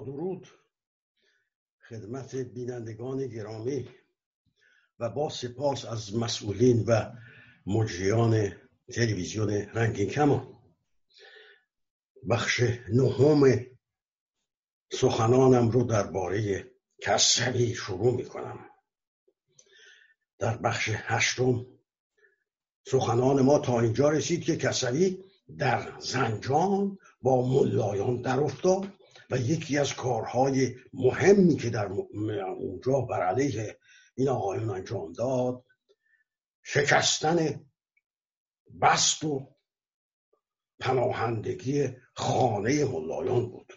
درود. خدمت بینندگان گرامی و با سپاس از مسئولین و مجریان تلویزیون رنگین کمان. بخش نهم سخنانم رو درباره کسری شروع می کنم در بخش هشتم سخنان ما تا اینجا رسید که کسری در زنجان با ملایان در افتاد. و یکی از کارهای مهمی که در اونجا بر علیه این آقایون انجام داد شکستن بست و پناهندگی خانه ملایان بود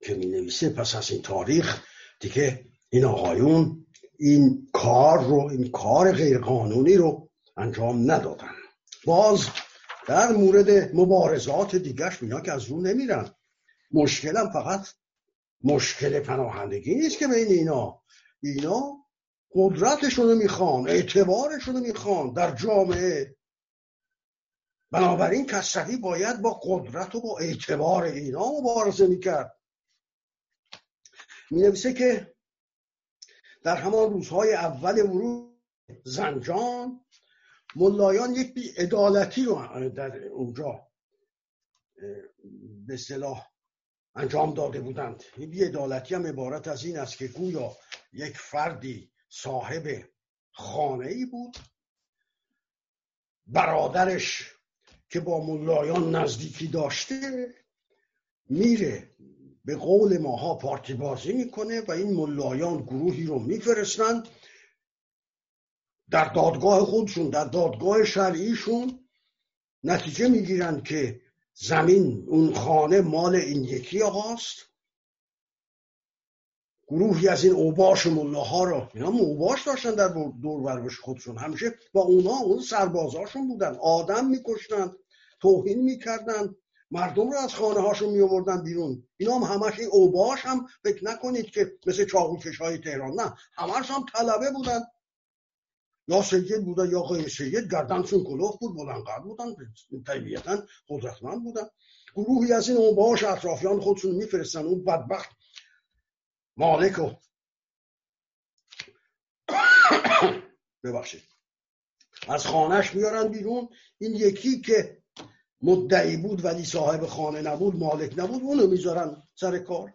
که می نویسه پس از این تاریخ دیگه این آقایون این کار رو این کار غیرقانونی رو انجام ندادن. باز در مورد مبارزات دیگرش اینا که از رو نمیرن. مشکلم فقط مشکل پناهندگی نیست که بین اینا. اینا قدرتشون رو می‌خوان اعتبارشون رو می‌خوان در جامعه. بنابراین کسری باید با قدرت و با اعتبار اینا مبارزه می‌کرد. می نویسه که در همان روزهای اول ورود زنجان ملایان یک بیعدالتی رو در اونجا به صلاح انجام داده بودند. این بیعدالتی هم عبارت از این است که گویا یک فردی صاحب خانه ای بود. برادرش که با ملایان نزدیکی داشته میره به قول ماها پارتی بازی می‌کنه و این ملایان گروهی رو میفرستند در دادگاه خودشون در دادگاه شرعیشون. نتیجه می‌گیرند که زمین اون خانه مال این یکی آقاست. گروهی از این اوباش ملاها رو اینا اوباش داشتن در دور وربش خودشون. همیشه با اونا اون سربازاشون بودن. آدم میکشتن توهین می‌کردن. مردم رو از خانه هاشون می آوردن بیرون. اینا هم همش اوباش هم فکر نکنید که مثل چاقوکش های تهران. نه همش هم طلبه بودن. یا سید بودن یا غیر سید گردنشون کلوف بود بلندقدر بودن طبیعتا قدرتمند بودن. گروهی از این اوباش اطرافیان خودشون میفرستن اون بدبخت مالک و ببخشید. از خانهش میارن بیرون. این یکی که مدعی بود ولی صاحب خانه نبود مالک نبود اونو می‌ذارن سر کار.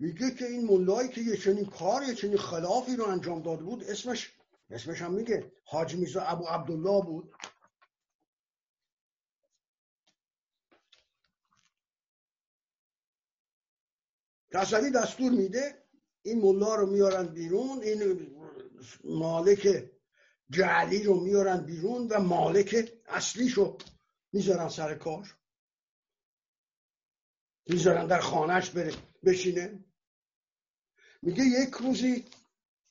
میگه که این ملایی که یه چنین کار یه چنین خلافی رو انجام داده بود اسمش اسمش هم میگه حاج میزا ابو عبدالله بود. کسوی دستور میده این ملا رو میارن بیرون این مالک جعلی رو میارن بیرون و مالک اصلیشو می‌ذارن سر کار. می‌ذارن در خانهش بره بشینه. میگه یک روزی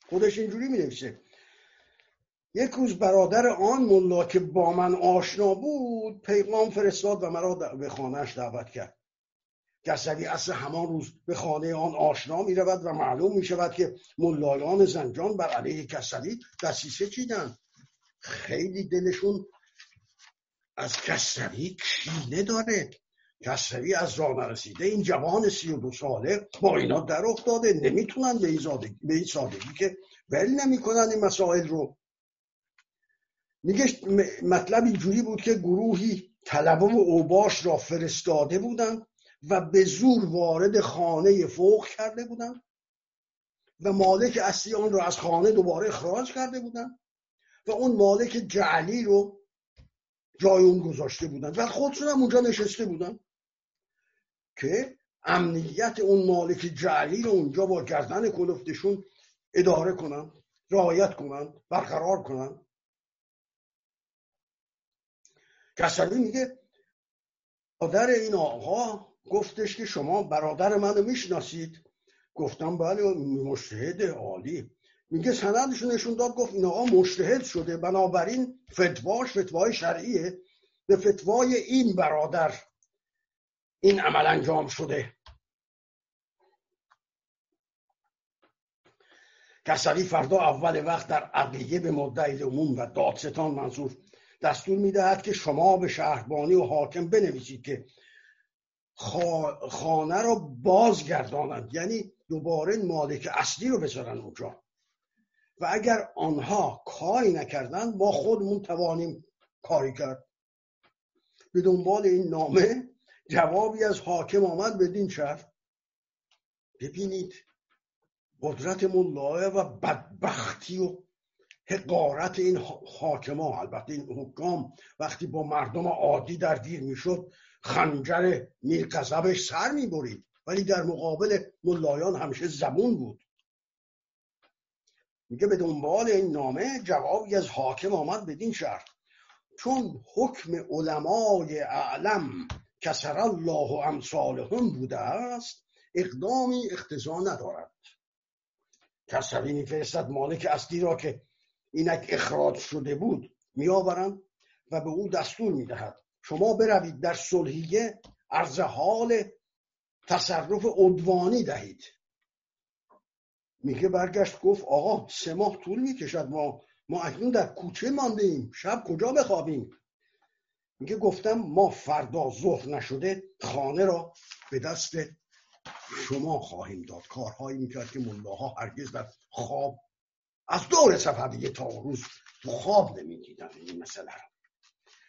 خودش اینجوری می‌نویسه. یک روز برادر آن ملا که با من آشنا بود پیغام فرستاد و مرا به خانهش دعوت کرد. کسری اصل همان روز به خانه آن آشنا می رود و معلوم می شود که ملایان زنجان بر علیه کسری دستیسه چیدن خیلی دلشون از کسری کینه داره. کسری از راه نرسیده این جوان سی و دو ساله با اینا در افتاده نمی‌تونن به این سادگی که ول نمی‌کنن این مسائل رو. میگه مطلب اینجوری بود که گروهی طلبه و اوباش را فرستاده بودند و به زور وارد خانه فوق کرده بودند و مالک اصلی آن را از خانه دوباره اخراج کرده بودند و اون مالک جعلی رو جای اون گذاشته بودند و خودشون هم اونجا نشسته بودن. که امنیت اون مالک جعلی رو اونجا با گردن کلفتشون اداره کنن رعایت کنن برقرار کنن. کسری میگه برادر این آقا گفتش که شما برادر منو می‌شناسید. گفتم بله مشهد عالی. میگه سندش نشون داد گفت این آقا مشتهد شده بنابراین فتواش فتوای شرعیه. به فتوای این برادر این عمل انجام شده. کسری فردا اول وقت در عقیه به مدعی عموم و دادستان منظور دستور می‌دهد که شما به شهربانی و حاکم بنویسید که خانه رو بازگردانند یعنی دوباره مالک اصلی رو بذارن اونجا. و اگر آنها کاری نکردن ما خودمون توانیم کاری کرد. به دنبال این نامه جوابی از حاکم آمد بدین شهر ببینید قدرت ملاه و بدبختی و حقارت این حاکما. البته این حکام وقتی با مردم عادی درگیر می‌شد خنجر میرقذبش سر می‌برید. ولی در مقابل ملایان همیشه زبون بود. میگه به دنبال این نامه جوابی از حاکم آمد بدین شهر چون حکم علمای اعلم کسر الله امثالهم بوده است اقدامی اقتضا ندارد. کسری میفرستد مالک اصلی را که اینک اخراج شده بود میآورند و به او دستور می‌دهد. شما بروید در صلحیه عرض حال تصرف عدوانی دهید. میگه برگشت گفت آقا سه ماه طول می‌کشد ما ما اکنون در کوچه مانده ایم شب کجا بخوابیم؟ میگه گفتم ما فردا ظهر نشده خانه را به دست شما خواهیم داد. کارهایی می‌کرد که ملاها هرگز در خواب از دور صفویه تا روز تو خواب نمی‌دیدن این مسئله را.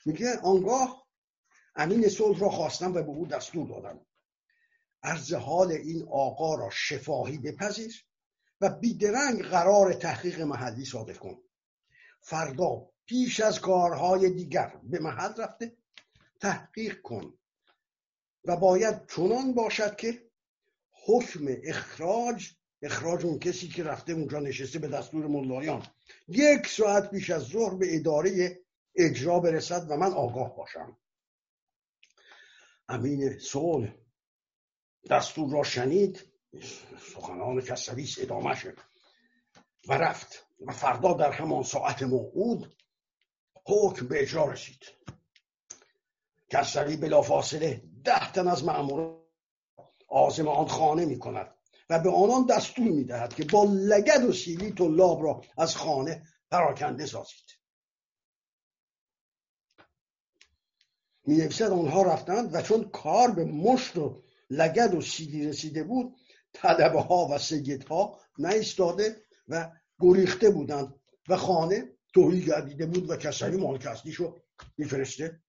میگه آنگاه امین صلح را خواستم و به او دستور دادم. عرض حال این آقا را شفاهی بپذیر و بیدرنگ قرار تحقیق محلی صادر کن. فردا پیش از کارهای دیگر. به محل رفته. تحقیق کن. و باید چنان باشد که حکم اخراج اخراج اون کسی که رفته اونجا نشسته به دستور ملایان. یک ساعت پیش از ظهر به اداره اجرا برسد و من آگاه باشم. امین صلح دستور را شنید. سخنان کسوی ادامه شد و رفت. و فردا در همان ساعت موعود حکم به اجرا رسید. کسوی بلافاصله ده تن از معموران آزم آن خانه می کند و به آنان دستور می دهد که با لگد و سیلی طلاب را از خانه پراکنده سازید. می نویسد آنها رفتند و چون کار به مشت و لگد و سیلی رسیده بود طلبه ها و ها نایستاده و گریخته بودند و خانه توهی گردیده بود و کسری مالک اصلیش رو میفرسته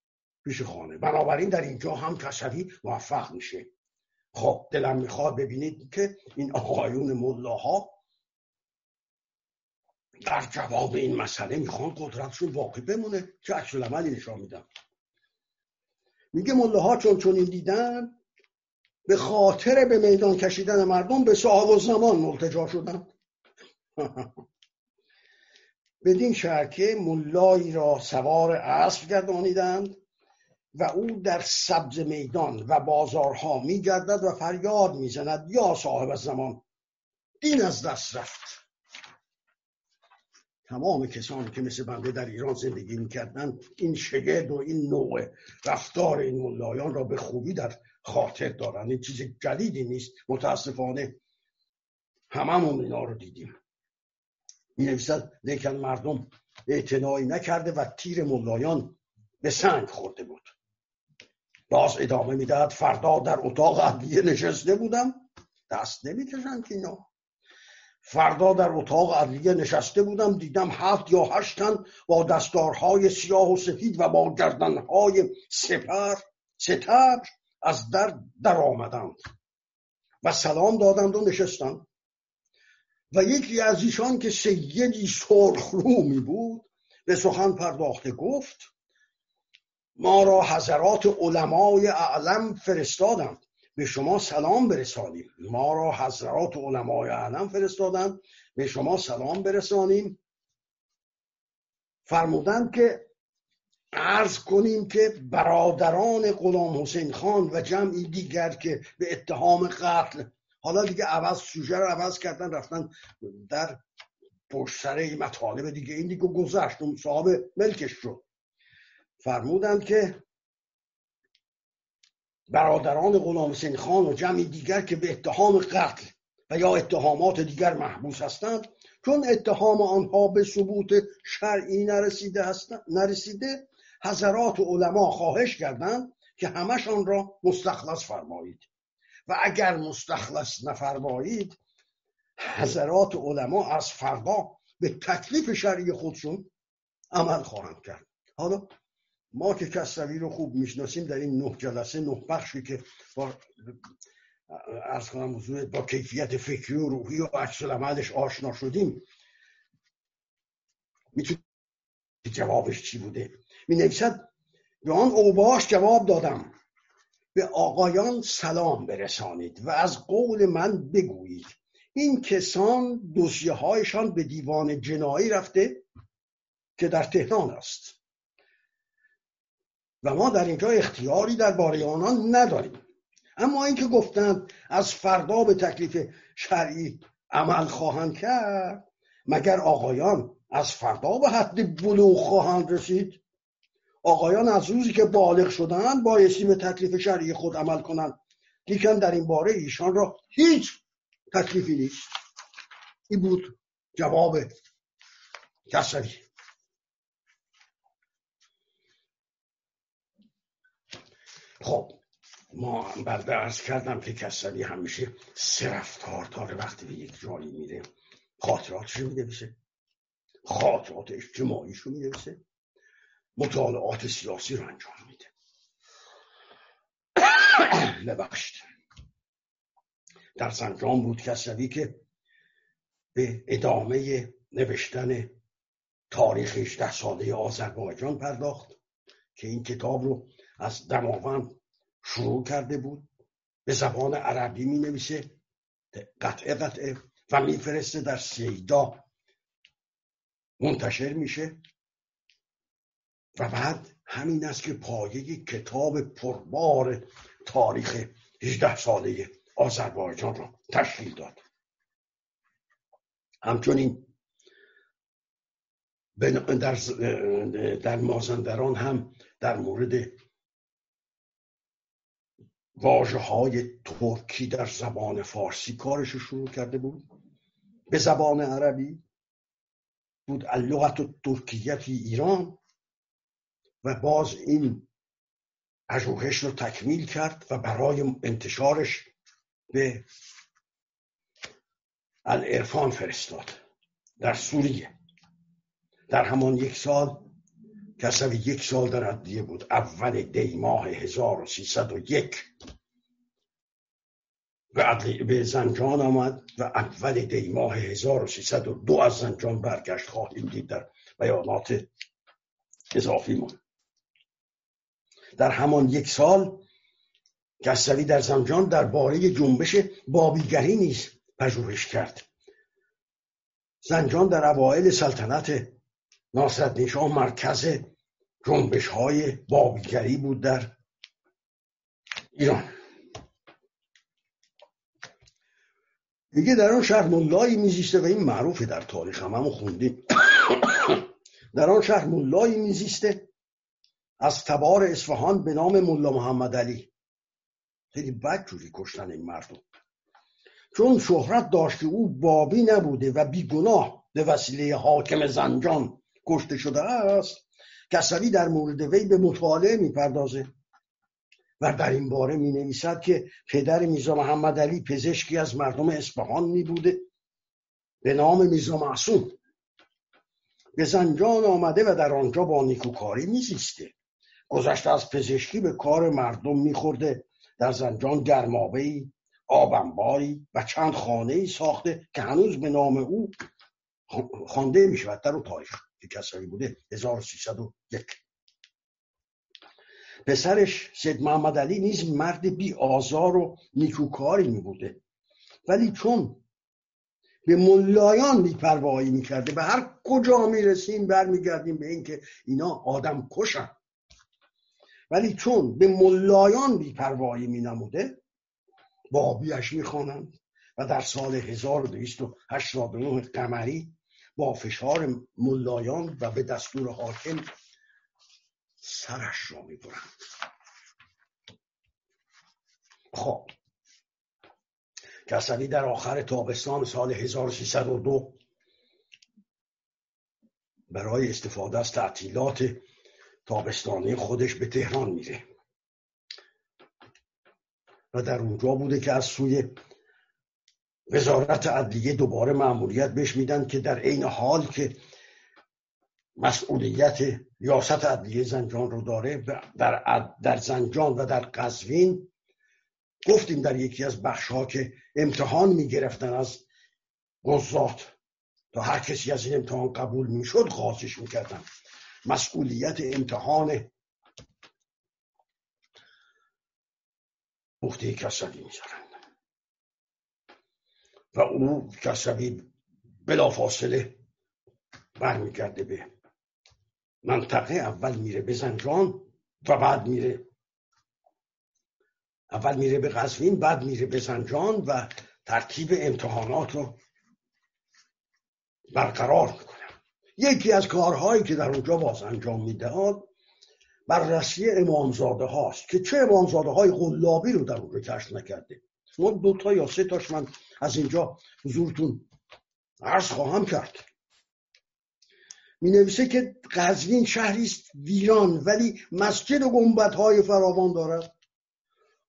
پیش خانه. بنابراین در اینجا هم کسری موفق میشه. خب دلم می‌خواد ببینید که این آقایون ملاها در جواب این مسئله می‌خوان قدرتشون واقع بمونه چه عکس عملی نشان میدم میگه ملاها چون چون این دیدن به خاطر به میدان کشیدن مردم به صاحب و زمان ملتجا شدن. بدین شرکه ملایی را سوار اسب گردانیدند و او در سبز میدان و بازارها میگردد و فریاد می‌زند یا صاحب زمان دین از دست رفت. تمام کسانی که مثل بنده در ایران زندگی می‌کردن این شگرد و این نوع رفتار این ملایان را به خوبی در خاطر دارن این چیز جدیدی نیست. متاسفانه هممون اینا رو دیدیم. می نویسد لیکن مردم اعتنایی نکرده و تیر ملایان به سنگ خورده بود. باز ادامه می‌دهد فردا در اتاق عدلیه نشسته بودم. دست نمی‌کشن که اینا. فردا در اتاق عدلیه نشسته بودم دیدم هفت یا هشت تن با دستارهای سیاه و سفید و با گردنهای سپر ستر از در در آمدند. و سلام دادند و نشستند. و یکی از ایشان که سیدی سرخ رومی بود به سخن پرداخته گفت ما را حضرات علمای اعلم فرستادند به شما سلام برسانیم. ما را حضرات علمای اعلم فرستادند به شما سلام برسانیم. فرمودند که عرض کنیم که برادران غلام حسین خان و جمعی دیگر که به اتهام قتل حالا دیگه عوض سوژه رو عوض کردن رفتن در پشت سر مطالب دیگه. این دیگه گذشت اون صاحب ملکش شد فرمودند که برادران غلام حسین خان و جمعی دیگر که به اتهام قتل و یا اتهامات دیگر محبوس هستند چون اتهام آنها به ثبوت شرعی نرسیده, نرسیده حضرات علما خواهش کردند که همشان را مستخلص فرمایید. اگر مستخلص نفرمایید حضرات علما از فردا به تکلیف شرعی خودشون عمل خواهند کرد. حالا ما که کسروی رو خوب می‌شناسیم در این نه جلسه نه بخشی که با از کنم با کیفیت فکری و روحی و عکس عملش آشنا شدیم می‌تونید جوابش چی بوده؟ می نویسد به آن اوباش جواب دادم. به آقایان سلام برسانید و از قول من بگویید این کسان دوسیه هایشان به دیوان جنایی رفته که در تهران است. و ما در اینجا اختیاری درباره آنان نداریم. اما اینکه گفتند از فردا به تکلیف شرعی عمل خواهند کرد مگر آقایان از فردا به حد بلوغ خواهند رسید؟ آقایان از روزی که بالغ شدند بایستی به تکلیف شرعی خود عمل کنند. لیکن در این باره ایشان را هیچ تکلیفی نیست. این بود جواب کسری. خب ما بعد ارز کردم که کسری همیشه سه رفتار داره وقتی به یک جایی میره خاطراتش رو میده خاطرات اجتماعیش رو می‌نویسه. مطالعات سیاسی رو انجام میده. ببخشید در سنجام بود کسروی که به ادامه نوشتن تاریخ 18 ساله آذربایجان پرداخت که این کتاب رو از دماوند شروع کرده بود. به زبان عربی می نویسه قطعه قطعه و میفرسته در سیدا. منتشر میشه. و بعد همین است که پایه کتاب پربار تاریخ 18 ساله آذربایجان را تشکیل داد. همچنین در, در مازندران هم در مورد واجه های ترکی در زبان فارسی کارش شروع کرده بود. به زبان عربی بود اللغت ترکیتی ایران. و باز این پژوهش رو تکمیل کرد و برای انتشارش به الارفان فرستاد در سوریه. در همان یک سال کسوی یک سال در عدیه بود. اول دی ماه 1301 به زنجان آمد و اول دی ماه 1302 از زنجان برگشت خواهیم دید در بیانات اضافی من در همان یک سال کسوی در زنجان درباره جنبش بابیگری نیز پژوهش کرد. زنجان در اوایل سلطنت ناصرالدین شاه مرکز جنبش های بابیگری بود در ایران. دیگه در آن شهر ملایی میزیسته و این معروفه در تاریخ هم همون خوندیم. در آن شهر ملایی میزیسته از تبار اصفهان به نام ملا محمد علی. خیلی بد جوری کشتن این مردم. چون شهرت داشت که او بابی نبوده و بیگناه به وسیله حاکم زنجان کشته شده است کسری در مورد وی به مطالعه می‌پردازه. و در این باره می نویسد که پدر میزا محمد علی پزشکی از مردم اصفهان می بوده به نام میزا معصوم. به زنجان آمده و در آنجا با نیکوکاری میزیسته. گذشته از پزشکی به کار مردم میخورده. در زنجان گرمابهی آبنباری و چند خانه ای ساخته که هنوز به نام او خوانده می شود در او تاریخ که کسایی بوده 1301 پسرش سید محمد علی نیز مرد بی آزار و نیکوکاری می بوده ولی چون به ملایان بیپروایی می‌کرده به هر کجا می‌رسیم برمیگردیم به اینکه اینا آدم کشن. ولی چون به ملایان بیپروایی مینموده بابیش می‌خوانند و در سال 1289 قمری با فشار ملایان و به دستور حاکم سرش را می‌برند. خب. کسوی در آخر تابستان سال 1302 برای استفاده از تعطیلات تابستانی خودش به تهران میره. و در اونجا بوده که از سوی وزارت عدلیه دوباره معمولیت بهش میدن که در عین حال که مسئولیت ریاست عدلیه زنجان رو داره در, در زنجان و در قزوین گفتیم در یکی از بخش ها که امتحان می‌گرفتن از قضات. تا هر کسی از این امتحان قبول می‌شد خواستش می‌کردن مسئولیت امتحان بخته کسبی می‌ذارن و او کسبی بلافاصله برمیگرده به منطقه. اول میره به زنجان و بعد میره اول میره به قزوین بعد میره به زنجان و ترتیب امتحانات رو برقرار می‌کنه. یکی از کارهایی که در اونجا باز انجام می‌دهد بررسی امامزاده هاست که چه امامزاده های غلابی رو در اونجا کشف نکرده. شما دو تا یا سه تاش من از اینجا حضورتون عرض خواهم کرد. می نویسه که قزوین شهری است ویران ولی مسجد و گنبت های فراوان دارد.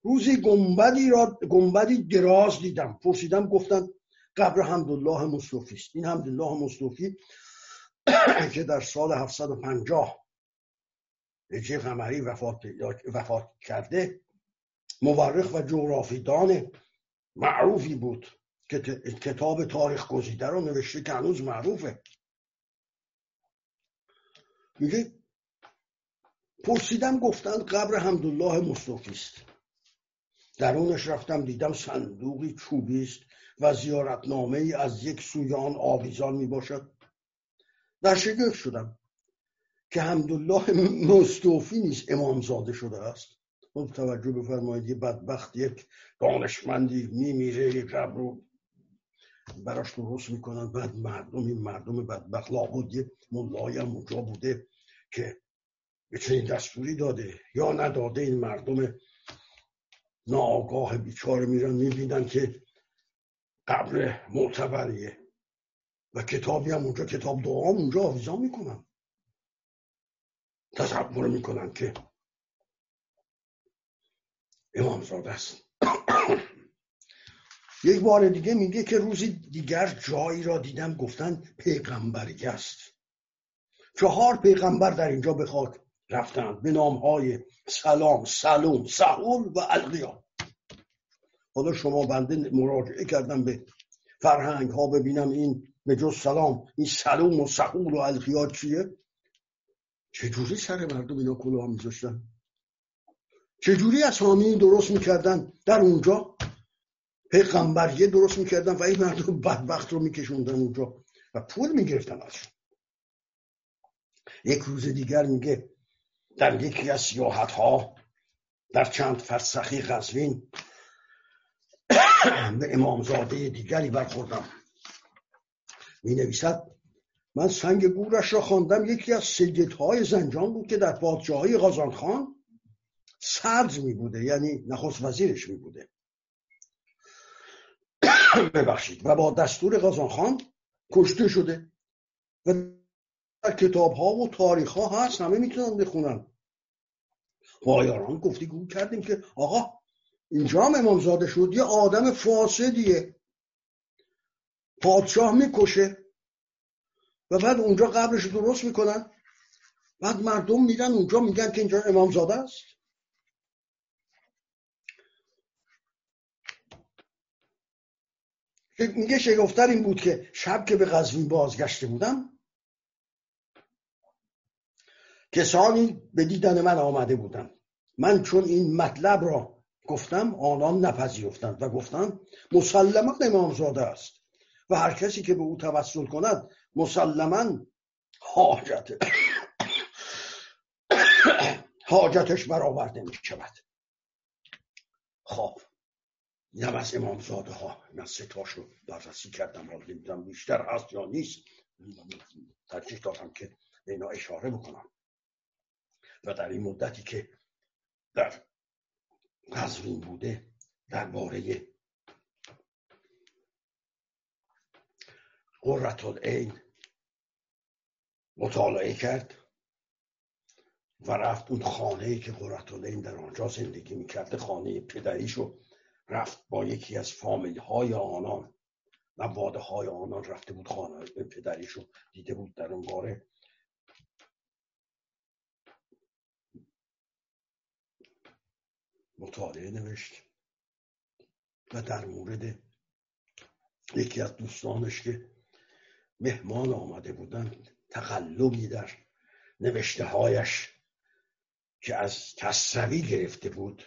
روزی گنبدی را گنبدی دراز دیدم. پرسیدم گفتن قبر حمدالله مصطفی است. این حمدالله مصطفی که در سال 750 هجری قمری وفات, وفات کرده مورخ و جغرافیدان معروفی بود که کتاب تاریخ گزیده رو نوشته که هنوز معروفه. میگه پرسیدم گفتن قبر حمدالله مصطفی است. درونش رفتم دیدم صندوقی چوبی است و زیارتنامه ای از یک سویان آویزان می باشد در شگفت شدم که حمدالله مستوفی نیست امامزاده شده است. خب توجه بفرمایید یه بدبخت یک دانشمندی میمیره یک قبر رو براش درست می‌کنن. بعد مردم این مردم بدبخت لابد یه ملایی هم اونجا بوده که به چنین دستوری داده. یا نداده این مردم ناآگاه بیچاره میرن می‌بینن که قبر معتبریه. و کتابی هم اونجا کتاب دعا اونجا آویزان می‌کنن. تصور می‌کنن که امامزاده است. یک بار دیگه میگه که روزی دیگر جایی را دیدم گفتن پیغمبری است. چهار پیغمبر در اینجا به خاک رفتند به نام های سلام سلوم سهول و القیا حالا شما بنده مراجعه کردم به فرهنگ ها ببینم این به جز سلام این سلوم و سهول و القیا چیه؟ چجوری سر مردم اینا کلاه میذاشتن؟ چجوری اسامی درست می‌کردن؟ در اونجا پیغمبریه درست می‌کردن و این مردم بدبخت رو میکشوندن اونجا و پول می‌گرفتن ازشون. یک روز دیگر میگه در یکی از سیاحت ها در چند فرسخی قزوین به امامزاده دیگری برخوردم. می نویسد من سنگ گورش را خواندم یکی از سیدهای زنجان بود که در پادشاهی خان سرز می بوده یعنی نخست وزیرش می بوده ببخشید. و با دستور خان کشته شده و در کتاب ها و تاریخ ها هست همه می‌تونن بخونن. پایاران گفتگو کردیم که آقا اینجا امامزاده شد یه آدم فاسدیه. پادشاه می‌کشه. و بعد اونجا قبرش درست می‌کنن. بعد مردم میرن اونجا میگن که اینجا امامزاده است. میگه شگفتر این بود که شب که به قزوین بازگشته بودم کسانی به دیدن من آمده بودن من چون این مطلب را گفتم آنان نپذیرفتند و گفتند مسلما امامزاده است. و هر کسی که به او توسل کند مسلما حاجت حاجتش برآورده می شود. خب اینم از امامزاده ها من ستاش رو بررسی کردم حالا نمی‌دونم بیشتر هست یا نیست. ترجیح دادم که اینا اشاره بکنم. و در این مدتی که در قزوین بوده درباره قررت العین. مطالعه کرد و رفت اون خانه که قررت العین در آنجا زندگی می‌کرده خانه پدریشو رفت با یکی از فامیل های آنان و واده های آنان رفته بود خانه پدریشو دیده بود در اون باره. مطالعه نوشت و در مورد یکی از دوستانش که مهمان آمده بودند تقلبی در نوشته هایش که از کسروی گرفته بود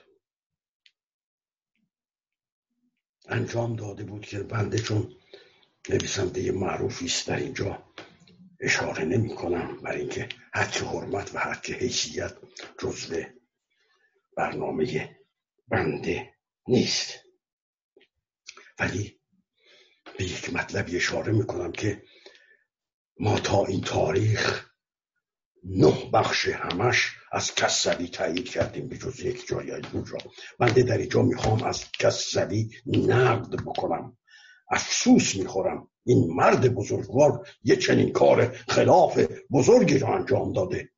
انجام داده بود که بنده چون نویسنده معروفی است در اینجا اشاره نمی کنم برای اینکه حق حرمت و حق حیثیت جزو برنامه بنده نیست. ولی به یک مطلبی اشاره می‌کنم که ما تا این تاریخ نه بخش همش از کسوی تایید کردیم به جز یک جای اونجا. بنده در اینجا می‌خوام از کسوی نقد بکنم. افسوس می‌خورم. این مرد بزرگوار یه چنین کار خلاف بزرگی را انجام داده.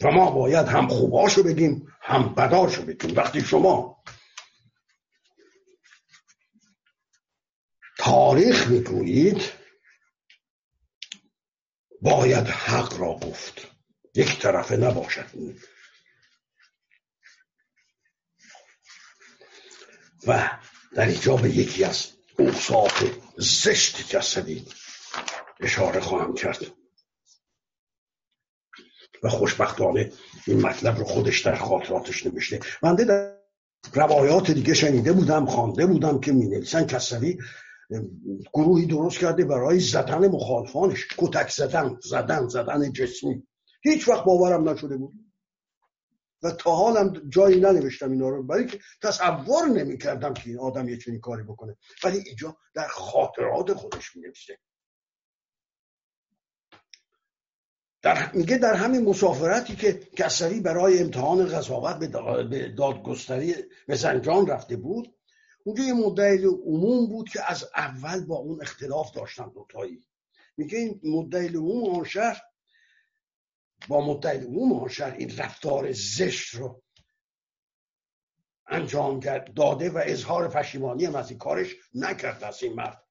و ما باید هم خوباشو بگیم هم بداشو بگیم. وقتی شما تاریخ می‌گویید باید حق را گفت. یک طرفه نباشد و در اینجا به یکی از اوصاف زشت جسدی اشاره خواهم کرد. و خوشبختانه این مطلب رو خودش در خاطراتش نوشته. بنده در روایات دیگه شنیده بودم خوانده بودم که می نویسن کسوی گروهی درست کرده برای زدن مخالفانش. کتک زدن زدن زدن جسمی. هیچ وقت باورم نشده بود. و تا حالم جایی ننوشتم اینا رو. برای که تصور نمی کردم که این آدم یه چنین کاری بکنه. ولی اینجا در خاطرات خودش می نوشته در میگه در همین مسافرتی که کسری برای امتحان قضاوت به دادگستری به زنجان رفته بود اونجا یه مدعی عموم بود که از اول با اون اختلاف داشتن دوتایی. میگه این مدعی عموم آن شهر با مدعی عموم آن شهر این رفتار زشت رو انجام داده و اظهار پشیمانی هم از این کارش نکرد از این مرد.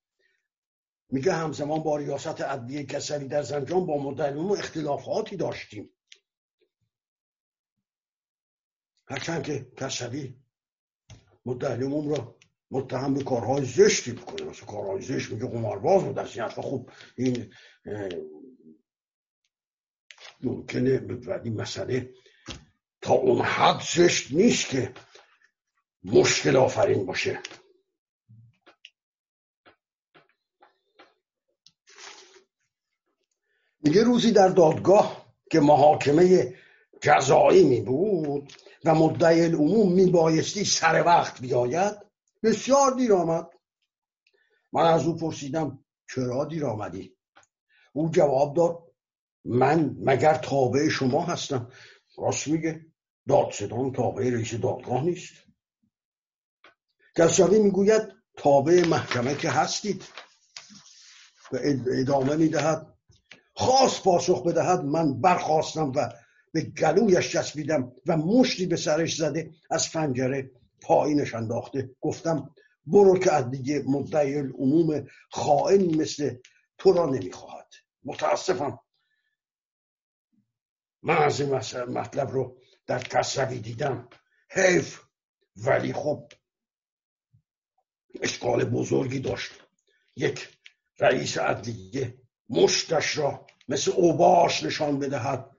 میگه همزمان با ریاست عدلیه کسری در زنجان با مدعی اختلافاتی داشتیم. هرچند که کسری مدعی را متهم به کارهای زشتی می‌کنه مثل کارهای زشت میگه قمارباز بود از این خوب. این ممکنه این مسئله تا اون حد زشت نیست که مشکل آفرین باشه. میگه روزی در دادگاه که محاکمه جزایی می بود و مدعی العموم می بایستی سر وقت بیاید بسیار دیر آمد. من از او پرسیدم چرا دیر آمدی؟ او جواب داد من مگر تابع شما هستم؟ راست میگه دادستان تابع رئیس دادگاه نیست. کسروی می‌گوید تابع محکمه که هستید. و ادامه می‌دهد خواست پاسخ بدهد من برخواستم و به گلویش چسبیدم و مشتی به سرش زده از فنجره پایینش انداخته. گفتم برو که از دیگه مدعی العموم خائن مثل تو را نمی‌خواهد. متاسفم. من از این مطلب رو در کسروی دیدم. حیف. ولی خب اشکال بزرگی داشت. یک رئیس عدلیه مشتش را مثل اوباش نشان بدهد.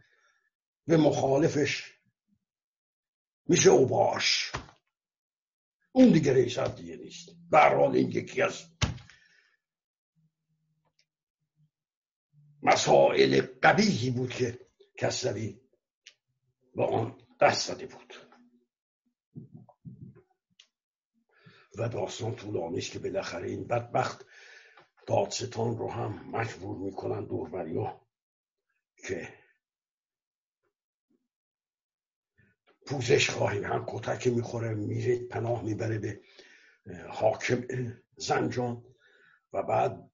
به مخالفش میشه اوباش. اون دیگه رئیس دیگه نیست. برحال این یکی از مسائل قبیهی بود که کسروی با آن دست زده بود. و داستان طولانی که بالاخره این بدبخت دادستان رو هم مجبور می‌کنن دوربریا که پوزش خواهیم. هم کتک می‌خوره میره پناه می‌بره به حاکم زنجان. و بعد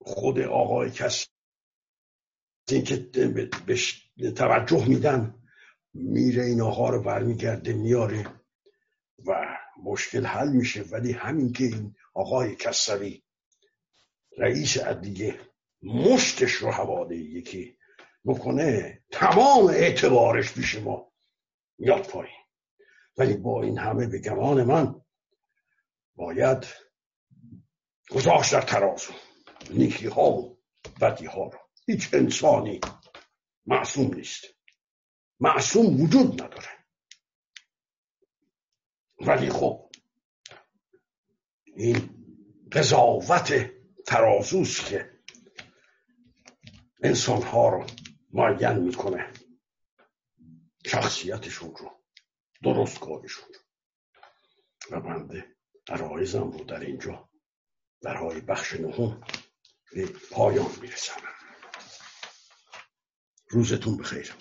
خود آقای کسی اینکه بهش توجه میدن میره این آقا رو برمیگرده میاره و مشکل حل میشه. ولی همین که این آقای کسری رئیس عدلیه مشتش رو حواله یکی بکنه تمام اعتبارش پیش ما. میاد پایین. ولی با این همه به گمان من باید گذاشت در ترازو نیکی ها و بدی ها رو. هیچ انسانی معصوم نیست. معصوم وجود نداره. ولی خب این قضاوت ترازوست که انسان ها رو معین می‌کنه. شخصیتشون رو درست کارشون و بنده عرایزم رو در اینجا برای بخش نهم به پایان می‌رسم. روزتون بخیر.